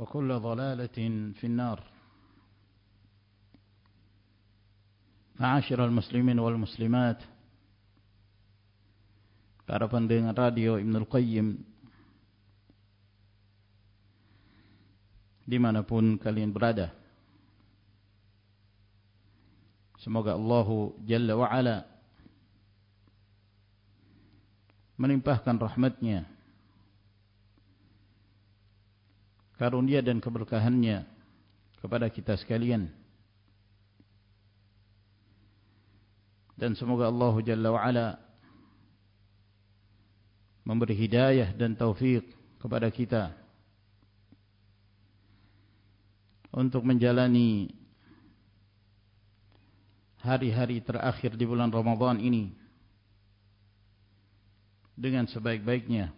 وكل ضلالة في النار معاشر المسلمين والmuslimat para pendengar radio Ibnul Qayyim dimanapun kalian berada semoga Allah Jalla wa'ala menimpahkan rahmatnya karunia dan keberkahannya kepada kita sekalian. Dan semoga Allah Jalla wa'ala memberi hidayah dan taufik kepada kita untuk menjalani hari-hari terakhir di bulan Ramadhan ini dengan sebaik-baiknya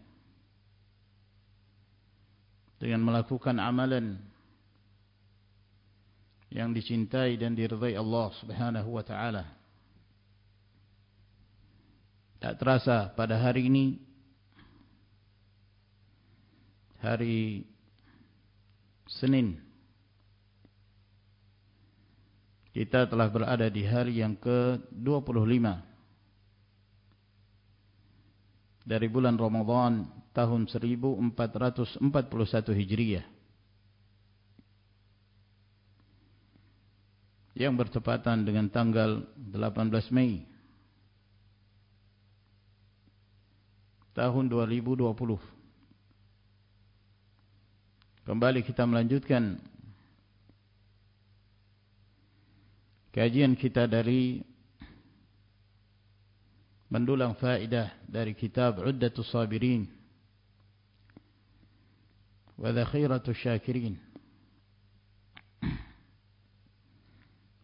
dengan melakukan amalan yang dicintai dan diridai Allah Subhanahu wa taala. Tak terasa pada hari ini hari Senin kita telah berada di hari yang ke-25 dari bulan Ramadhan tahun 1441 Hijriah. Yang bertepatan dengan tanggal 18 Mei tahun 2020 kembali kita melanjutkan kajian kita dari mendulang faedah dari kitab Uddatus Sabirin wa Dhakhiratus Syakirin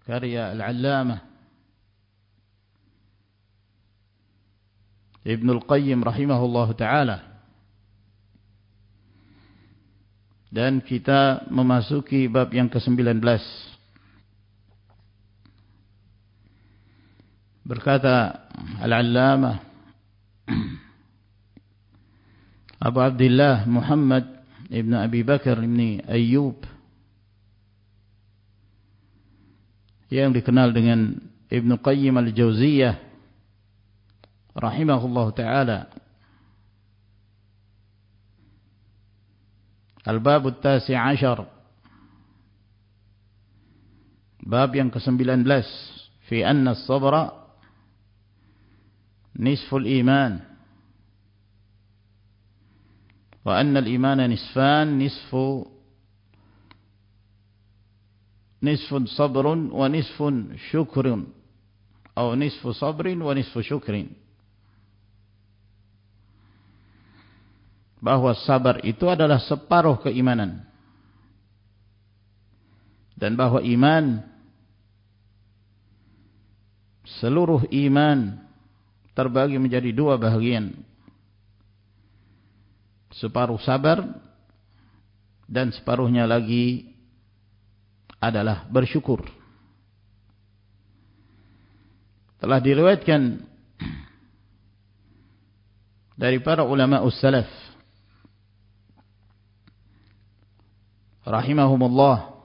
karya Al-Allamah Ibn Al-Qayyim rahimahullah ta'ala dan kita memasuki bab yang ke-19 berkata Al-Allamah Abu Abdullah Muhammad ibn Abi Bakar ibn Ayyub yang dikenal dengan Ibn Qayyim al-Jawziyah rahimahullah ta'ala Al-Bab al-Tasi Ashar Bab yang ke-19 Fi anna sabra Nisful iman Nisfan Nisfu Nisfun sabrun Wa nisfun syukrun. Atau nisfu sabrin Wa nisfu syukrin. Bahwa sabar itu adalah separuh keimanan. Dan bahwa iman seluruh iman terbagi menjadi dua bahagian separuh sabar dan separuhnya lagi adalah bersyukur. Telah diriwayatkan dari para ulama ussalaf rahimahumullah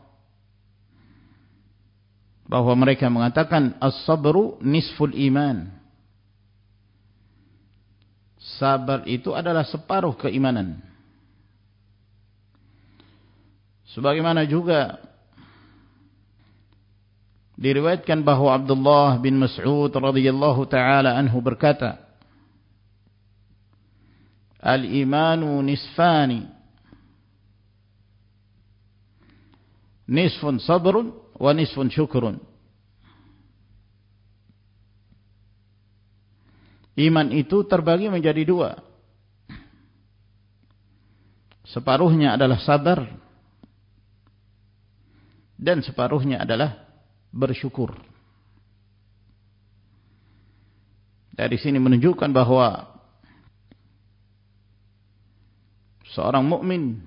bahwa mereka mengatakan as-sabru nisful iman sabar itu adalah separuh keimanan sebagaimana juga diriwayatkan bahwa Abdullah bin Mas'ud radhiyallahu taala anhu berkata al-imanu nisfani nisfun sabrun wa nisfun syukrun. Iman itu terbagi menjadi dua. Separuhnya adalah sabar. Dan separuhnya adalah bersyukur. Dari sini menunjukkan bahawa seorang mukmin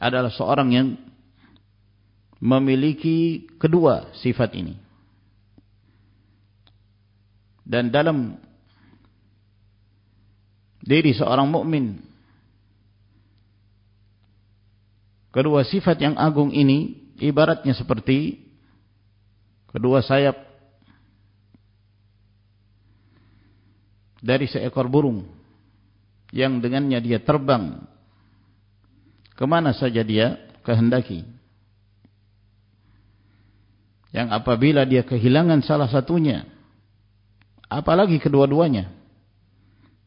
adalah seorang yang memiliki kedua sifat ini. Dan dalam diri seorang mukmin kedua sifat yang agung ini ibaratnya seperti kedua sayap dari seekor burung yang dengannya dia terbang kemana saja dia kehendaki. Yang apabila dia kehilangan salah satunya, apalagi kedua-duanya,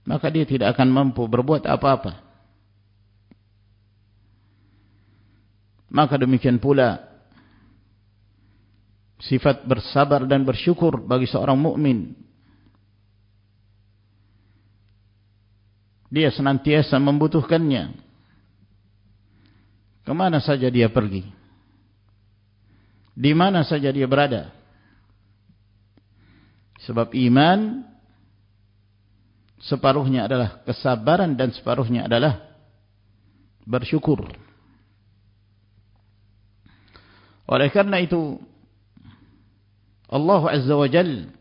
maka dia tidak akan mampu berbuat apa-apa. Maka demikian pula sifat bersabar dan bersyukur bagi seorang mukmin. Dia senantiasa membutuhkannya Kemana saja dia pergi. Di mana saja dia berada. Sebab iman separuhnya adalah kesabaran dan separuhnya adalah bersyukur. Oleh karena itu Allah Azza wa Jal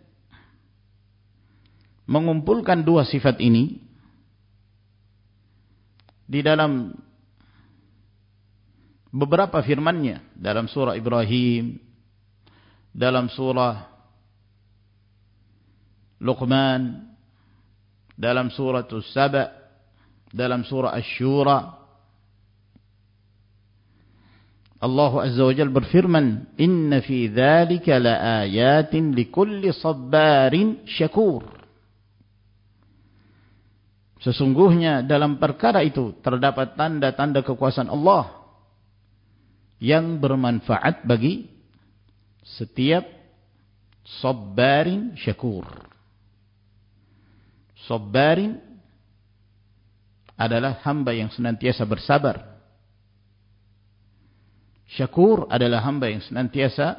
mengumpulkan dua sifat ini di dalam beberapa firmannya dalam surah Ibrahim dalam surah Luqman dalam surah Saba dalam surah Asy-Syura Allah Azza wa Jalla berfirman inna fi dzalika laayatin likulli sabbarin syakur Sesungguhnya dalam perkara itu terdapat tanda-tanda kekuasaan Allah yang bermanfaat bagi setiap sabbarin syakur. Sabbarin adalah hamba yang senantiasa bersabar. Syakur adalah hamba yang senantiasa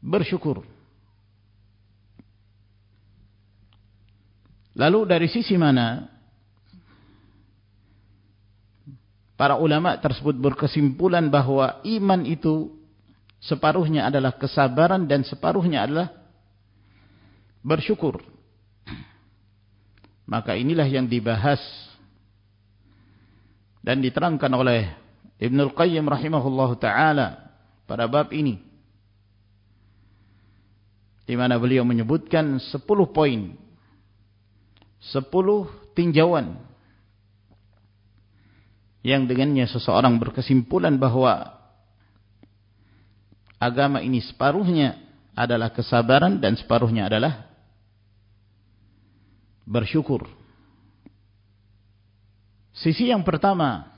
bersyukur. Lalu dari sisi mana para ulama tersebut berkesimpulan bahawa iman itu separuhnya adalah kesabaran dan separuhnya adalah bersyukur. Maka inilah yang dibahas dan diterangkan oleh Ibn Al-Qayyim rahimahullah ta'ala pada bab ini. Di mana beliau menyebutkan 10 poin. 10 tinjauan. Yang dengannya seseorang berkesimpulan bahawa agama ini separuhnya adalah kesabaran dan separuhnya adalah bersyukur. Sisi yang pertama,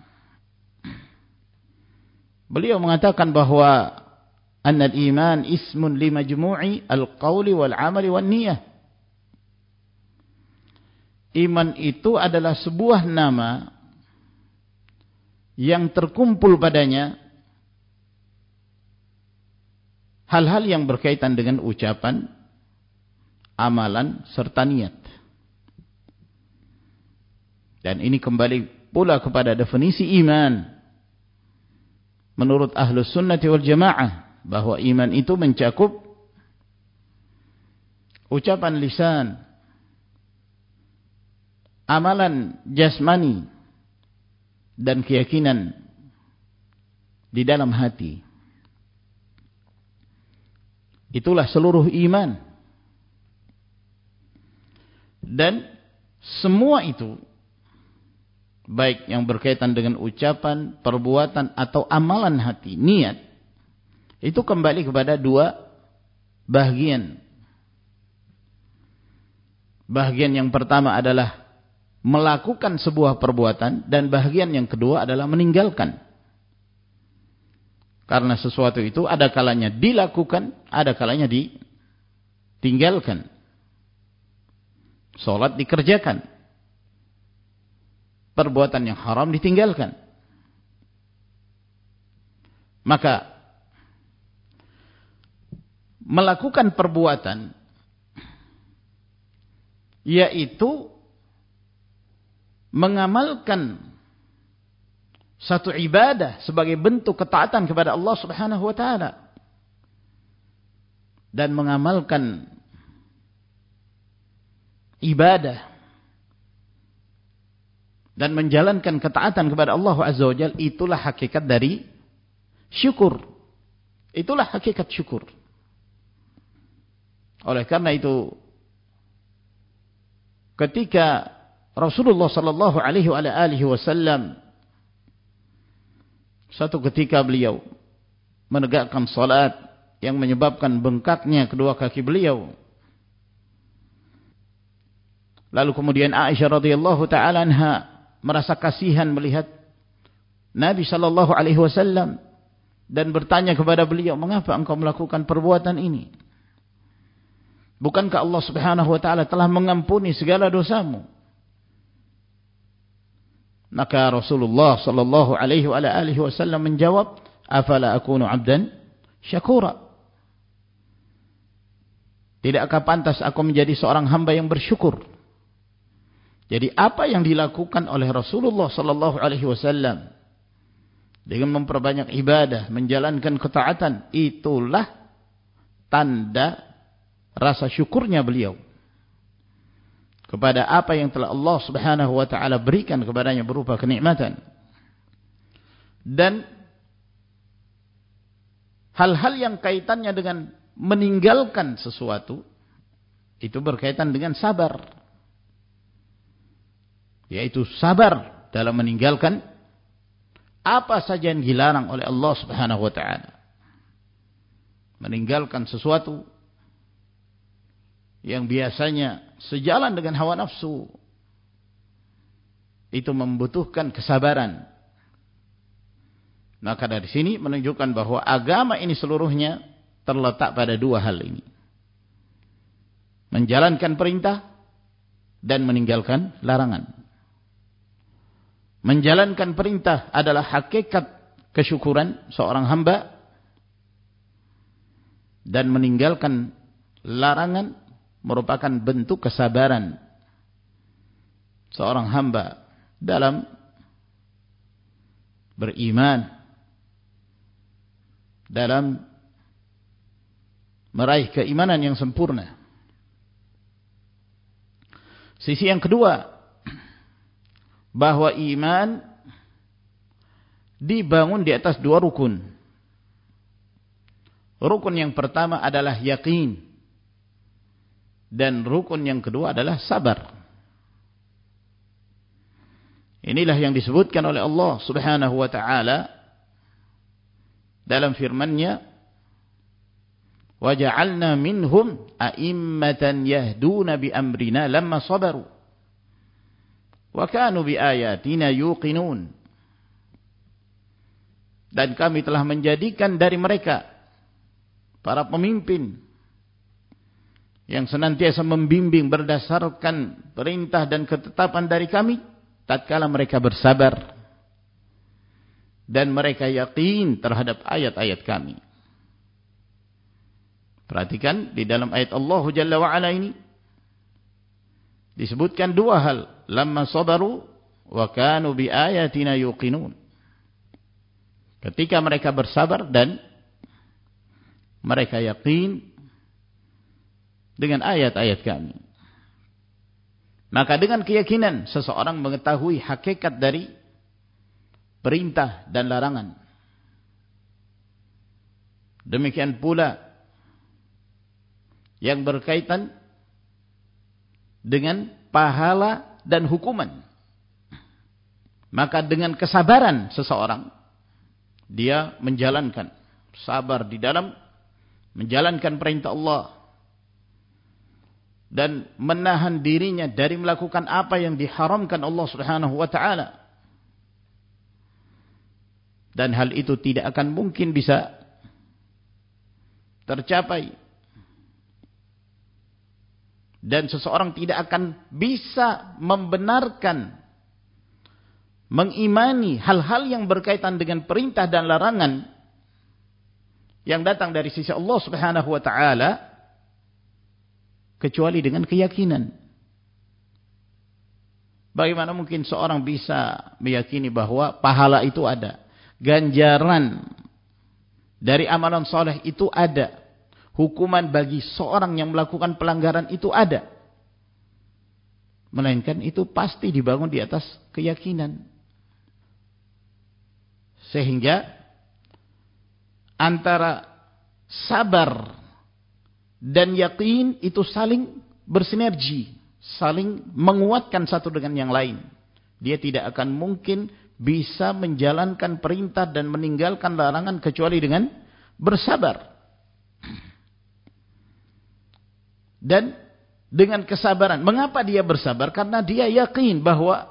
beliau mengatakan bahawa anna al-iman ismun li majmu'i al-qawli wal-amali wan-niyah. Iman itu adalah sebuah nama yang terkumpul padanya hal-hal yang berkaitan dengan ucapan, amalan serta niat. Dan ini kembali pula kepada definisi iman. Menurut ahlus sunnati wal jamaah. Bahawa iman itu mencakup ucapan lisan. Amalan jasmani. Dan keyakinan di dalam hati. Itulah seluruh iman. Dan semua itu baik yang berkaitan dengan ucapan, perbuatan atau amalan hati, niat, itu kembali kepada dua bahagian. Bahagian yang pertama adalah melakukan sebuah perbuatan dan bahagian yang kedua adalah meninggalkan. Karena sesuatu itu ada kalanya dilakukan, ada kalanya ditinggalkan. Solat dikerjakan, perbuatan yang haram ditinggalkan. Maka melakukan perbuatan yaitu mengamalkan satu ibadah sebagai bentuk ketaatan kepada Allah Subhanahu wa taala dan mengamalkan ibadah dan menjalankan ketaatan kepada Allah Azza wa Jal itulah hakikat dari syukur. Itulah hakikat syukur. Oleh karena itu ketika Rasulullah sallallahu alaihi wasallam satu ketika beliau menegakkan salat yang menyebabkan bengkaknya kedua kaki beliau lalu kemudian Aisyah radhiyallahu taala anha merasa kasihan melihat Nabi sallallahu alaihi wasallam dan bertanya kepada beliau, "Mengapa engkau melakukan perbuatan ini? Bukankah Allah Subhanahu wa taala telah mengampuni segala dosamu?" Maka Rasulullah sallallahu alaihi wasallam menjawab, "Afala akunu 'abdan syakura?" Tidakkah pantas aku menjadi seorang hamba yang bersyukur? Jadi apa yang dilakukan oleh Rasulullah sallallahu alaihi wasallam dengan memperbanyak ibadah, menjalankan ketaatan, itulah tanda rasa syukurnya beliau kepada apa yang telah Allah Subhanahu wa taala berikan kepadanya berupa kenikmatan. Dan hal-hal yang kaitannya dengan meninggalkan sesuatu itu berkaitan dengan sabar yaitu sabar dalam meninggalkan apa saja yang dilarang oleh Allah Subhanahu wa taala. Meninggalkan sesuatu yang biasanya sejalan dengan hawa nafsu itu membutuhkan kesabaran. Maka dari sini menunjukkan bahawa agama ini seluruhnya terletak pada dua hal ini. Menjalankan perintah dan meninggalkan larangan menjalankan perintah adalah hakikat kesyukuran seorang hamba dan meninggalkan larangan merupakan bentuk kesabaran seorang hamba dalam beriman dalam meraih keimanan yang sempurna. Sisi yang kedua, bahwa iman dibangun di atas dua rukun. Rukun yang pertama adalah yakin. Dan rukun yang kedua adalah sabar. Inilah yang disebutkan oleh Allah subhanahu wa ta'ala dalam firman-Nya وَجَعَلْنَا مِنْهُمْ أَئِمَّةً يَهْدُونَ بِأَمْرِنَا لَمَّا صَبَرُوا وَكَانُوا بِآيَاتِنَا يُوقِنُونَ Dan kami telah menjadikan dari mereka para pemimpin yang senantiasa membimbing berdasarkan perintah dan ketetapan dari kami tatkala mereka bersabar dan mereka yakin terhadap ayat-ayat kami. Perhatikan di dalam ayat Allah Jalla wa'ala ini. Disebutkan dua hal. Lama sabaru wa kanu bi ayatina yuqinun. Ketika mereka bersabar dan mereka yakin dengan ayat-ayat kami. Maka dengan keyakinan seseorang mengetahui hakikat dari perintah dan larangan. Demikian pula yang berkaitan dengan pahala dan hukuman. Maka dengan kesabaran seseorang, dia menjalankan, sabar di dalam menjalankan perintah Allah. Dan menahan dirinya dari melakukan apa yang diharamkan Allah ta'ala. Dan hal itu tidak akan mungkin bisa tercapai dan seseorang tidak akan bisa membenarkan mengimani hal-hal yang berkaitan dengan perintah dan larangan yang datang dari sisi Allah Subhanahu wa taala kecuali dengan keyakinan. Bagaimana mungkin seorang bisa meyakini bahwa pahala itu ada? Ganjaran dari amalan soleh itu ada hukuman bagi seorang yang melakukan pelanggaran itu ada. Melainkan itu pasti dibangun di atas keyakinan. Sehingga antara sabar dan yakin itu saling bersinergi. Saling menguatkan satu dengan yang lain. Dia tidak akan mungkin bisa menjalankan perintah dan meninggalkan larangan kecuali dengan bersabar. Dan dengan kesabaran. Mengapa dia bersabar? Karena dia yakin bahwa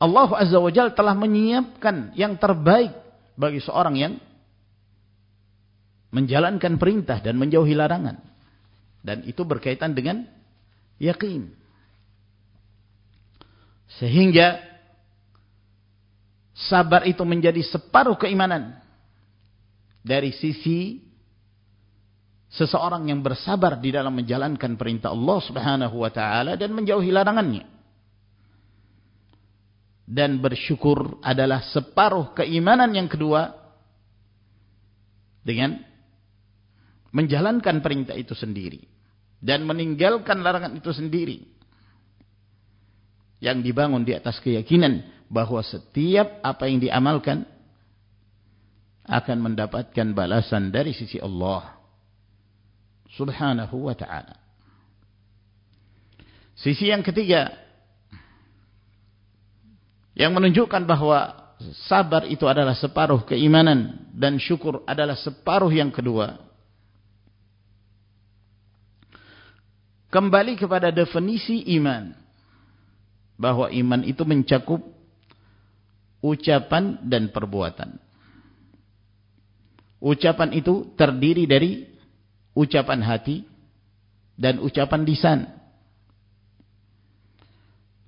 Allah Azza wa Jal telah menyiapkan yang terbaik bagi seorang yang menjalankan perintah dan menjauhi larangan. Dan itu berkaitan dengan yakin. Sehingga sabar itu menjadi separuh keimanan dari sisi seseorang yang bersabar di dalam menjalankan perintah Allah Subhanahu wa taala dan menjauhi larangannya. Dan bersyukur adalah separuh keimanan yang kedua dengan menjalankan perintah itu sendiri dan meninggalkan larangan itu sendiri. Yang dibangun di atas keyakinan bahwa setiap apa yang diamalkan akan mendapatkan balasan dari sisi Allah subhanahu wa ta'ala. Sisi yang ketiga, yang menunjukkan bahwa sabar itu adalah separuh keimanan dan syukur adalah separuh yang kedua. Kembali kepada definisi iman. Bahwa iman itu mencakup ucapan dan perbuatan. Ucapan itu terdiri dari ucapan hati dan ucapan lisan.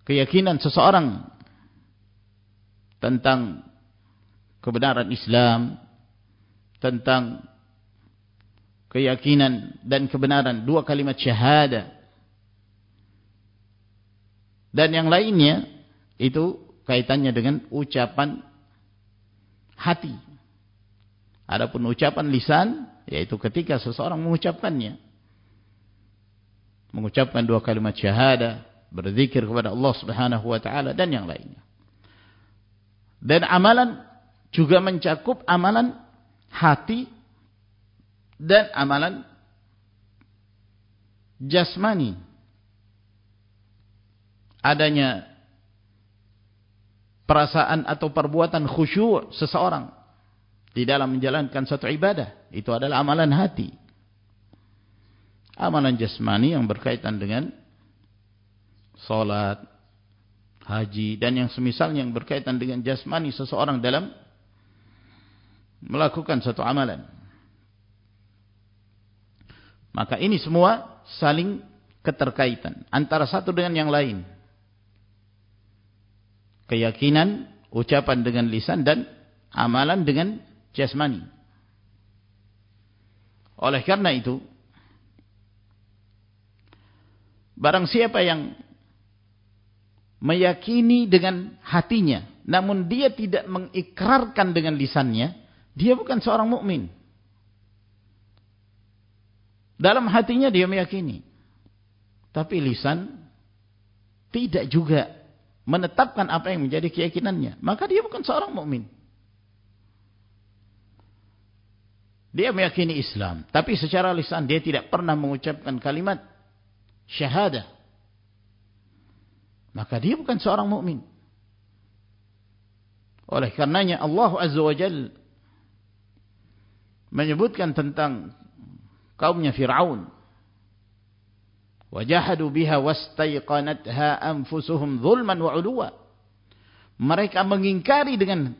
Keyakinan seseorang tentang kebenaran Islam, tentang keyakinan dan kebenaran dua kalimat syahadah dan yang lainnya itu kaitannya dengan ucapan hati. Adapun ucapan lisan yaitu ketika seseorang mengucapkannya mengucapkan dua kalimat syahadah, berzikir kepada Allah Subhanahu wa taala dan yang lainnya. Dan amalan juga mencakup amalan hati dan amalan jasmani. Adanya perasaan atau perbuatan khusyuk seseorang di dalam menjalankan satu ibadah. Itu adalah amalan hati. Amalan jasmani yang berkaitan dengan solat, haji dan yang semisalnya yang berkaitan dengan jasmani seseorang dalam melakukan satu amalan. Maka ini semua saling keterkaitan antara satu dengan yang lain. Keyakinan, ucapan dengan lisan dan amalan dengan jasmani. Oleh karena itu, barang siapa yang meyakini dengan hatinya, namun dia tidak mengikrarkan dengan lisannya, dia bukan seorang mukmin. Dalam hatinya dia meyakini. Tapi lisan tidak juga menetapkan apa yang menjadi keyakinannya. Maka dia bukan seorang mukmin. Dia meyakini Islam. Tapi secara lisan dia tidak pernah mengucapkan kalimat syahadah. Maka dia bukan seorang mukmin. Oleh karenanya Allah Azza wa Jal menyebutkan tentang kaumnya Fir'aun. Wajahadu biha wastaiqanatha anfusuhum zulman wa uluwa. Mereka mengingkari dengan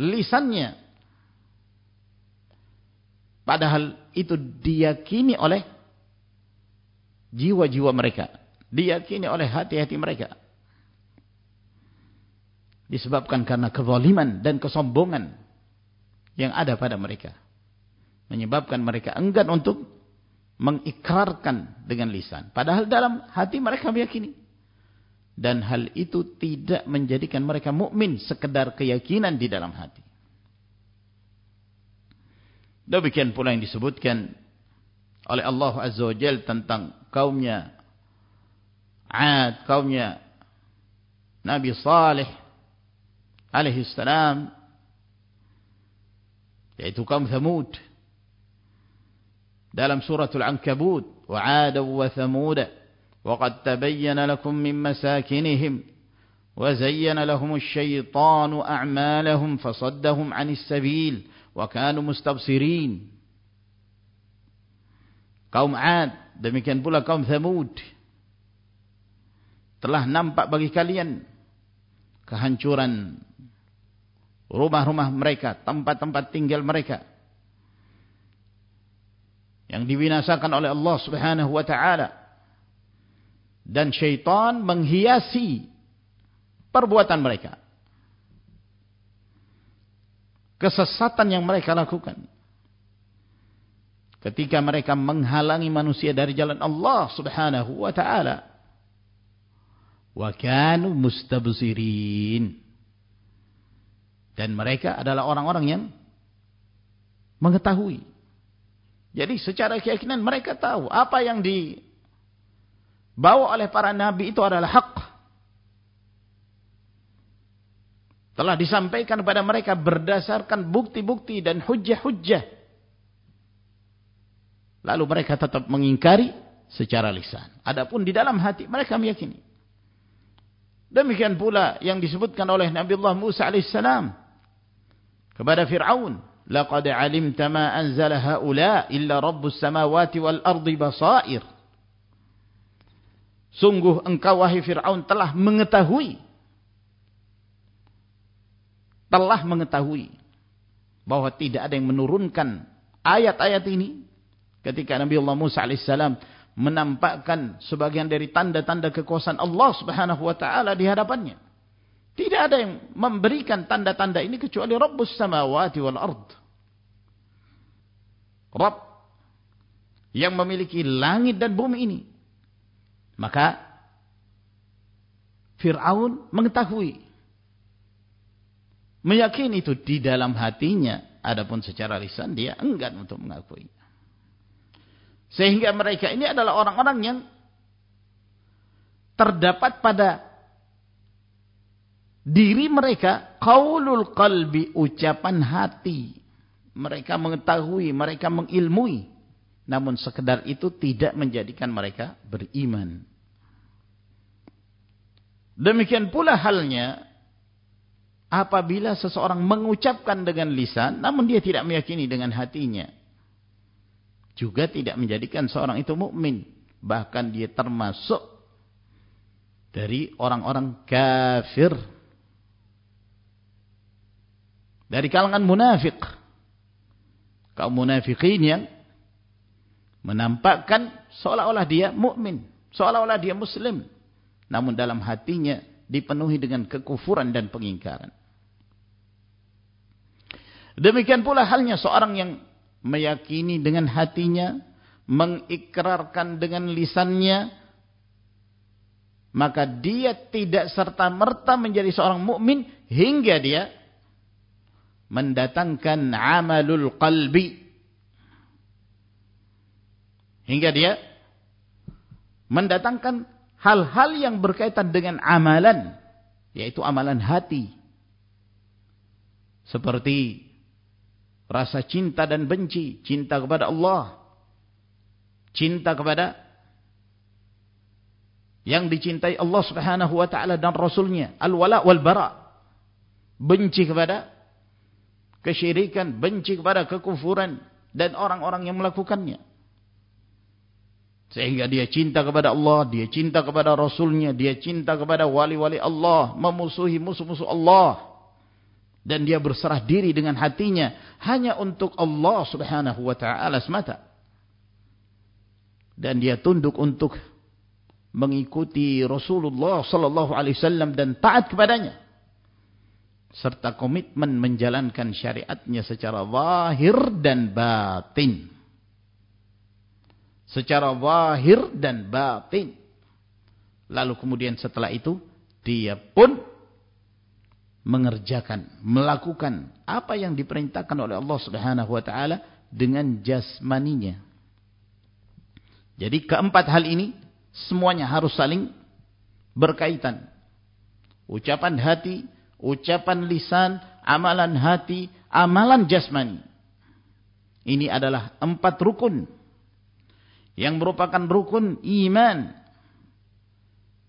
lisannya. Padahal itu diyakini oleh jiwa-jiwa mereka. Diyakini oleh hati-hati mereka. Disebabkan karena kezaliman dan kesombongan yang ada pada mereka menyebabkan mereka enggan untuk mengikrarkan dengan lisan. Padahal dalam hati mereka meyakini. Dan hal itu tidak menjadikan mereka mukmin sekedar keyakinan di dalam hati. Demikian pula yang disebutkan oleh Allah Azza wa Jal tentang kaumnya Ad, kaumnya Nabi Salih alaihi salam yaitu kaum Thamud dalam suratul ankabut wa'ada wa thamud وقد تبين لكم من مساكنهم وزين لهم الشيطان أعمالهم فصدهم عن السبيل wa kanu mustabsirin. Kaum 'ad demikian pula kaum thamud. Telah nampak bagi kalian kehancuran rumah-rumah mereka tempat-tempat tinggal mereka yang dibinasakan oleh Allah Subhanahu wa taala. Dan syaitan menghiasi perbuatan mereka kesesatan yang mereka lakukan. Ketika mereka menghalangi manusia dari jalan Allah Subhanahu wa taala. Wa kanu mustabsirin dan mereka adalah orang-orang yang mengetahui. Jadi secara keyakinan mereka tahu apa yang dibawa oleh para nabi itu adalah hak. Telah disampaikan kepada mereka berdasarkan bukti-bukti dan hujah-hujah. Lalu mereka tetap mengingkari secara lisan. Adapun di dalam hati mereka meyakini. Demikian pula yang disebutkan oleh Nabi Allah Musa AS kepada Fir'aun. لقد علمت ما أنزل هؤلاء إلا رب السماوات والأرض بصائر Sungguh engkau wahai Fir'aun telah mengetahui. telah mengetahui. Bahwa tidak ada yang menurunkan ayat-ayat ini. Ketika Nabi Allah Musa AS menampakkan sebagian dari tanda-tanda kekuasaan Allah subhanahu wa ta'ala di hadapannya. Tidak ada yang memberikan tanda-tanda ini kecuali Rabbus samawati wal ardh. Rabb yang memiliki langit dan bumi ini. Maka Fir'aun mengetahui. Meyakini itu di dalam hatinya. Adapun secara lisan dia enggan untuk mengakui. Sehingga mereka ini adalah orang-orang yang terdapat pada diri mereka qaulul qalbi ucapan hati. Mereka mengetahui, mereka mengilmui. Namun sekedar itu tidak menjadikan mereka beriman. Demikian pula halnya apabila seseorang mengucapkan dengan lisan namun dia tidak meyakini dengan hatinya juga tidak menjadikan seorang itu mukmin. Bahkan dia termasuk dari orang-orang kafir. Dari kalangan munafik kaum munafikin yang menampakkan seolah-olah dia mukmin seolah-olah dia muslim. Namun dalam hatinya dipenuhi dengan kekufuran dan pengingkaran demikian pula halnya seorang yang meyakini dengan hatinya, mengikrarkan dengan lisannya, maka dia tidak serta-merta menjadi seorang mukmin hingga dia mendatangkan amalul qalbi. Hingga dia mendatangkan hal-hal yang berkaitan dengan amalan, yaitu amalan hati. Seperti rasa cinta dan benci, cinta kepada Allah, cinta kepada yang dicintai Allah Subhanahu wa taala dan rasulnya, al-wala wal bara. Benci kepada kesyirikan, benci kepada kekufuran dan orang-orang yang melakukannya. Sehingga dia cinta kepada Allah, dia cinta kepada Rasulnya, dia cinta kepada wali-wali Allah, memusuhi musuh-musuh Allah dan dia berserah diri dengan hatinya hanya untuk Allah Subhanahu wa taala semata. Dan dia tunduk untuk mengikuti Rasulullah sallallahu alaihi wasallam dan taat kepadanya. Serta komitmen menjalankan syariatnya secara zahir dan batin. Secara zahir dan batin. Lalu kemudian setelah itu dia pun mengerjakan, melakukan apa yang diperintahkan oleh Allah Subhanahu wa taala dengan jasmaninya. Jadi keempat hal ini semuanya harus saling berkaitan. Ucapan hati, ucapan lisan, amalan hati, amalan jasmani. Ini adalah empat rukun yang merupakan rukun iman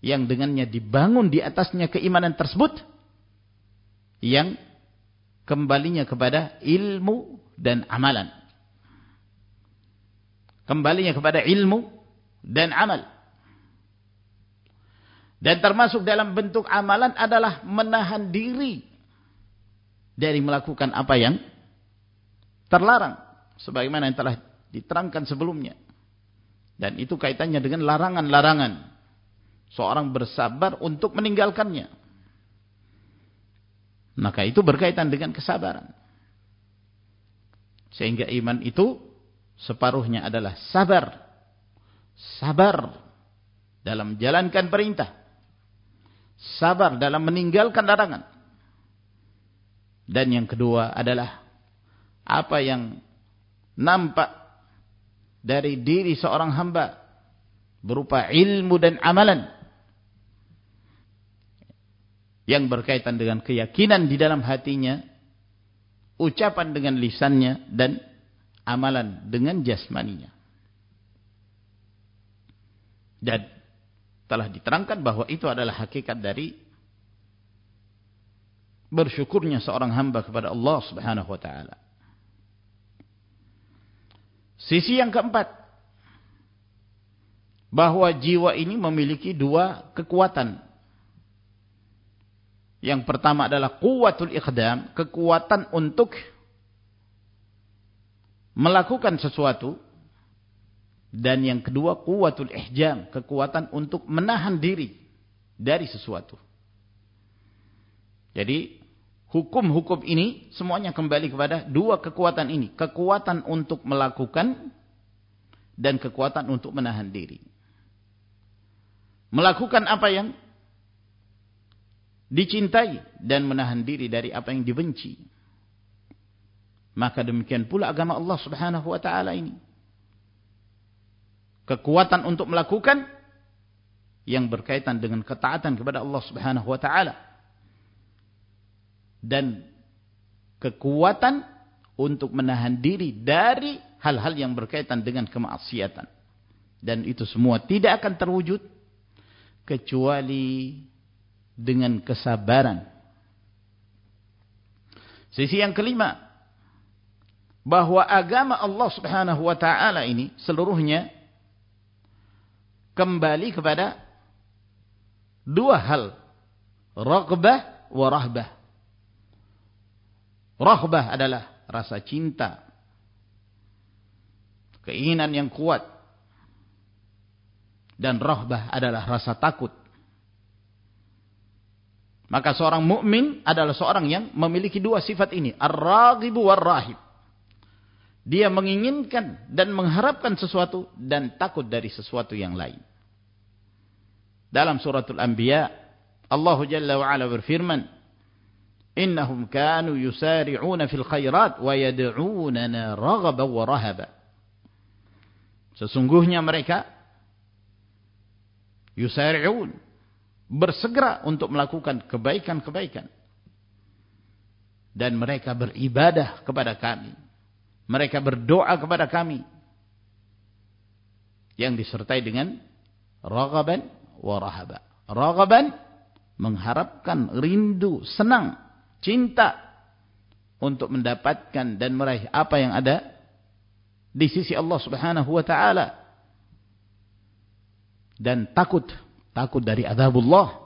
yang dengannya dibangun di atasnya keimanan tersebut yang kembalinya kepada ilmu dan amalan. Kembalinya kepada ilmu dan amal. Dan termasuk dalam bentuk amalan adalah menahan diri dari melakukan apa yang terlarang. Sebagaimana yang telah diterangkan sebelumnya. Dan itu kaitannya dengan larangan-larangan. Seorang bersabar untuk meninggalkannya. Maka itu berkaitan dengan kesabaran. Sehingga iman itu separuhnya adalah sabar. Sabar dalam menjalankan perintah. Sabar dalam meninggalkan larangan. Dan yang kedua adalah apa yang nampak dari diri seorang hamba berupa ilmu dan amalan yang berkaitan dengan keyakinan di dalam hatinya, ucapan dengan lisannya dan amalan dengan jasmaninya. Dan telah diterangkan bahwa itu adalah hakikat dari bersyukurnya seorang hamba kepada Allah Subhanahu wa taala. Sisi yang keempat bahwa jiwa ini memiliki dua kekuatan yang pertama adalah kuwatul iqdam, kekuatan untuk melakukan sesuatu. Dan yang kedua kuwatul ihjam, kekuatan untuk menahan diri dari sesuatu. Jadi hukum-hukum ini semuanya kembali kepada dua kekuatan ini. Kekuatan untuk melakukan dan kekuatan untuk menahan diri. Melakukan apa yang dicintai dan menahan diri dari apa yang dibenci. Maka demikian pula agama Allah Subhanahu wa taala ini. kekuatan untuk melakukan yang berkaitan dengan ketaatan kepada Allah Subhanahu wa taala dan kekuatan untuk menahan diri dari hal-hal yang berkaitan dengan kemaksiatan dan itu semua tidak akan terwujud kecuali dengan kesabaran. Sisi yang kelima bahwa agama Allah Subhanahu wa taala ini seluruhnya kembali kepada dua hal raghbah wa rahbah. Raghbah adalah rasa cinta keinginan yang kuat dan rahbah adalah rasa takut maka seorang mukmin adalah seorang yang memiliki dua sifat ini ar-raghib war-rahib dia menginginkan dan mengharapkan sesuatu dan takut dari sesuatu yang lain. Dalam suratul Anbiya, Allah Jalla wa Ala berfirman, "Innahum kanu yusari'una fil khairat wa yad'unana raghaban wa rahaba." Sesungguhnya mereka yusari'un bersegera untuk melakukan kebaikan-kebaikan dan mereka beribadah kepada kami mereka berdoa kepada kami yang disertai dengan raghaban wa rahaba. Raghaban mengharapkan rindu, senang, cinta untuk mendapatkan dan meraih apa yang ada di sisi Allah Subhanahu wa taala. Dan takut, takut dari azabullah.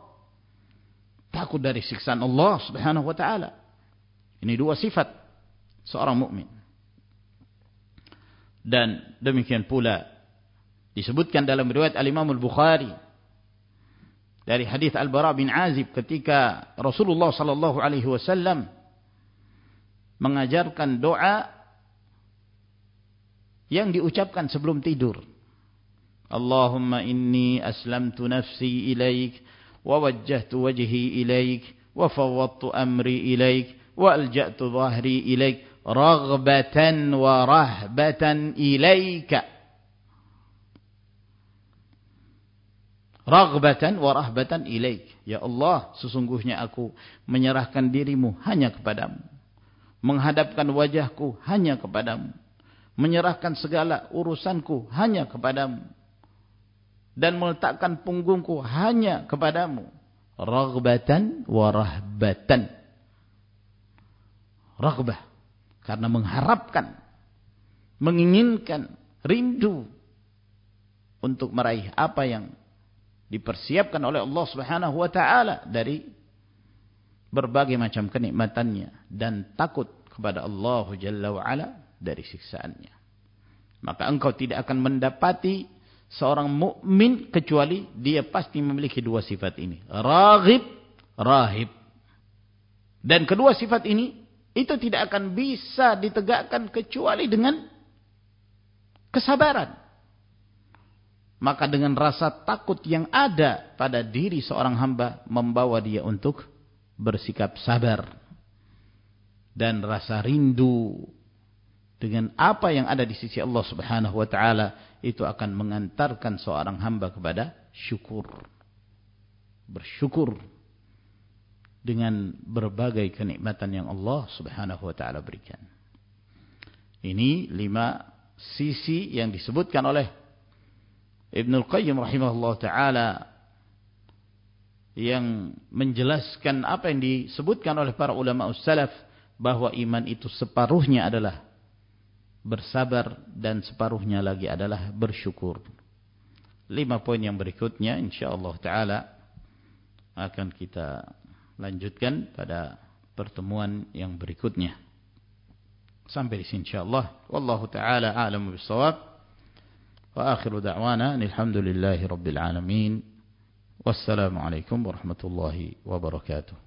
Takut dari siksaan Allah Subhanahu wa taala. Ini dua sifat seorang mukmin dan demikian pula disebutkan dalam riwayat al-Imam al-Bukhari dari hadis Al-Bara bin Azib ketika Rasulullah sallallahu alaihi wasallam mengajarkan doa yang diucapkan sebelum tidur Ilaik wa wajjahtu wajhi ilaik wa fawwadtu amri ilaik wa alja'tu dhahri ilaik raghbatan wa rahbatan ilaika raghbatan wa rahbatan ilaik. Ya Allah sesungguhnya aku menyerahkan dirimu hanya kepadamu. Menghadapkan wajahku hanya kepadamu. Menyerahkan segala urusanku hanya kepadamu dan meletakkan punggungku hanya kepadamu. Raghbatan wa rahbatan. Raghbah. Karena mengharapkan menginginkan rindu untuk meraih apa yang dipersiapkan oleh Allah Subhanahu wa taala dari berbagai macam kenikmatannya dan takut kepada Allah Jalla wa ala dari siksaannya. Maka engkau tidak akan mendapati seorang mukmin kecuali dia pasti memiliki dua sifat ini raghib rahib dan kedua sifat ini itu tidak akan bisa ditegakkan kecuali dengan kesabaran. Maka dengan rasa takut yang ada pada diri seorang hamba membawa dia untuk bersikap sabar. Dan rasa rindu dengan apa yang ada di sisi Allah subhanahu wa ta'ala itu akan mengantarkan seorang hamba kepada syukur. Bersyukur dengan berbagai kenikmatan yang Allah Subhanahu wa taala berikan. Ini lima sisi yang disebutkan oleh Ibnu Al-Qayyim rahimahullah taala yang menjelaskan apa yang disebutkan oleh para ulama salaf bahwa iman itu separuhnya adalah bersabar dan separuhnya lagi adalah bersyukur. Lima poin yang berikutnya insyaallah taala akan kita lanjutkan pada pertemuan yang berikutnya. Sampai di sini insyaallah. Wallahu taala a'lamu bis-shawab. Wa akhiru da'wana alhamdulillahi rabbil alamin. Wassalamu alaikum warahmatullahi wabarakatuh.